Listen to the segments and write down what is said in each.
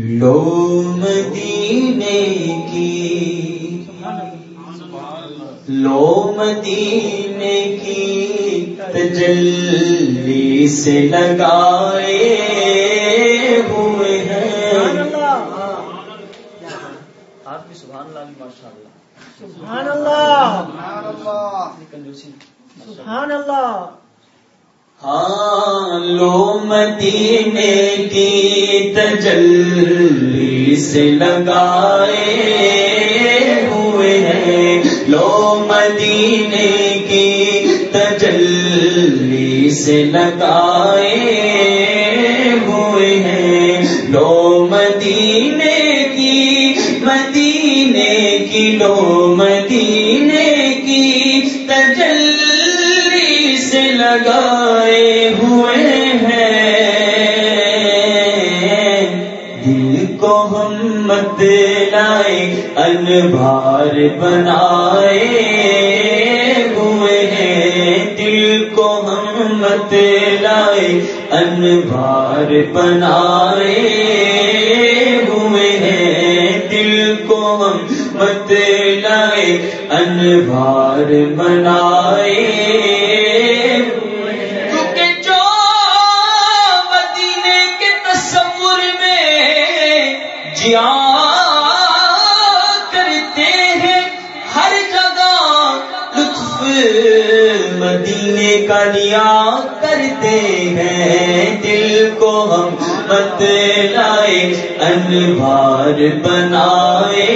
لو مدینے کی لو مدینے کی تجلی سے لگائے ہوئے ہیں۔ آپ بھی سبحان اللہ ماشاء اللہ۔ سبحان اللہ۔ سبحان اللہ۔ ہاں لو مدینے کی تجلی سے لگائے ہوئے ہیں۔ لو مدینے کی تجلی سے لگائے ہوئے ہیں۔ لو مدینے کی مدینے کی لو ہم مت لائے انبار بنائے۔ ہوئے ہیں دل کو ہم مت لائے انبار بنائے۔ ہوئے ہیں دل کو ہم مت لائے انبار بنائے۔ مدینے کا لیا کرتے ہیں۔ دل کو ہم مت لائے، انوار بنائے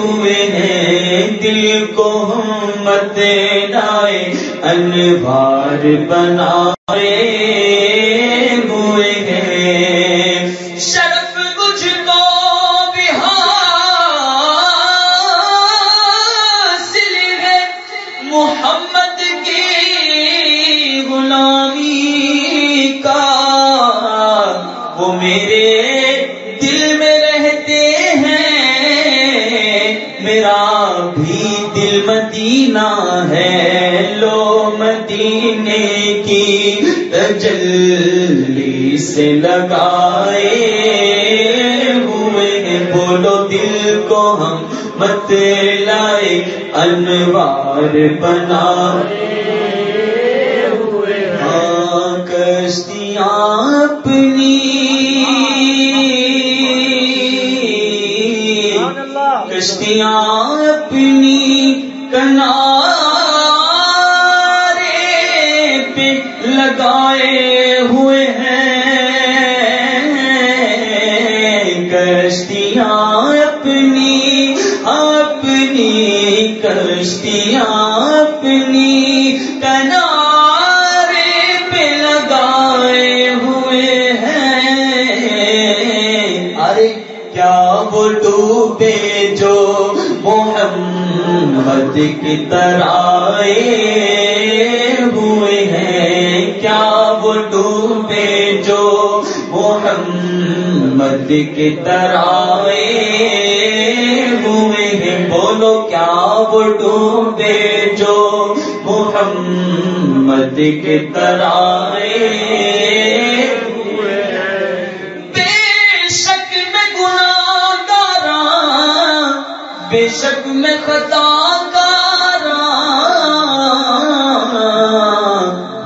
ہوئے ہیں۔ دل کو ہم مت لائے، انوار بنائے۔ میرا بھی دل مدینہ ہے، لو مدینے کی تجلی سے لگائے ہوئے بولو دل کو ہم مت لائے، انوار بنا ہاں کشتیاں اپنی کشتیاں اپنی کنارے پہ لگائے ہوئے ہیں۔ کشتیاں اپنی اپنی کشتیاں محمد کی طرح ہوئے ہیں۔ کیا وہ ڈوبے جو محمد کی طرح ہوئے ہیں؟ بولو، کیا وہ ڈوبے جو محمد کی طرح میں خطا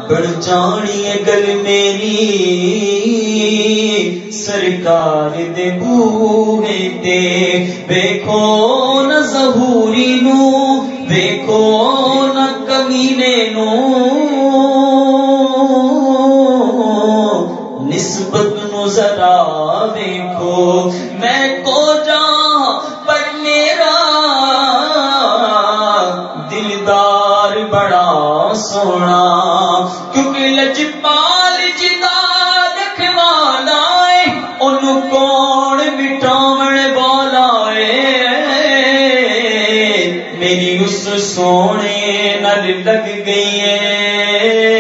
بڑھ جانی گل میری سرکار دے بوہے تے۔ ویکھو نہ ظہوری نو، ویکھو سونا، کیونکہ لجپال جدا رکھوالا ہے ان کون مٹاون والا ہے؟ میری اس سونے نل لگ گئی ہے۔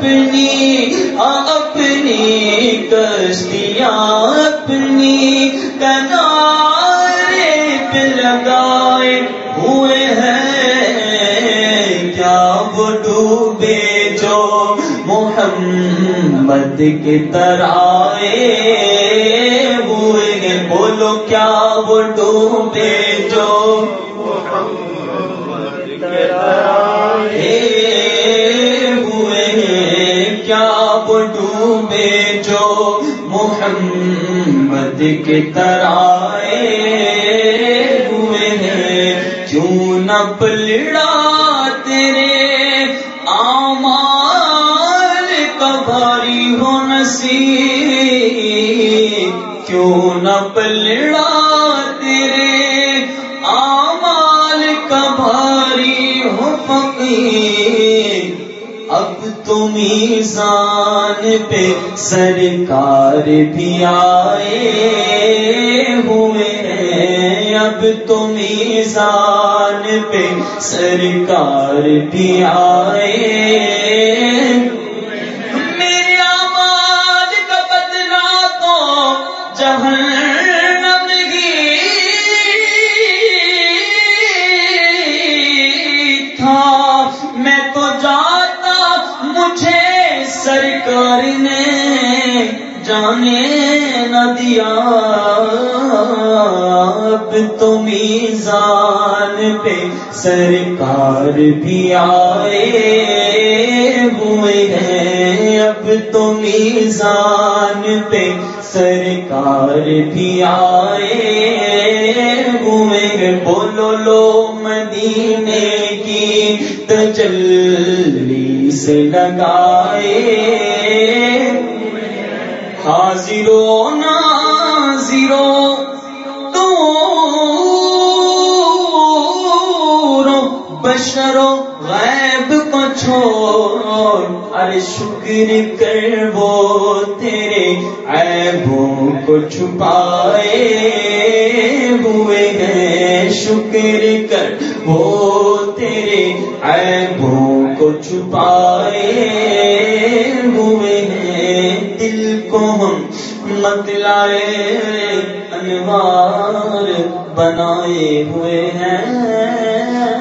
اپنی اپنی کشتیاں، اپنی کنارے پہ لگائے ہوئے ہیں۔ کیا وہ ڈوبے جو محمد کے ترائے ہوئے ہیں؟ بولو، کیا وہ ڈوبے جو ہوئے ہیں ڈوبے جو محمد کے ترائے ہوئے ہیں۔ کیوں نہ پلڑا تیرے آمال کا بھاری ہو نصیب۔ کیوں نہ پلڑا پہ سرکار بھی آئے ہوئے ہیں۔ اب تو میزان پہ سرکار بھی آئے سرکار نے جانے نہ دیا۔ اب تو میزان پہ سرکار بھی آئے ہوئے ہیں۔ اب تو میزان پہ سرکار بھی آئے ہوئے ہیں۔ بولو لو مدینے کی تجلی۔ سے لگائے حاضرو نازرو تو بشرو، غیب کو چھوڑ ارے شکر کر وہ تیرے عیبوں کو چھپائے ہوئے ہیں، شکر کر وہ متلائے انوار بنائے ہوئے ہیں۔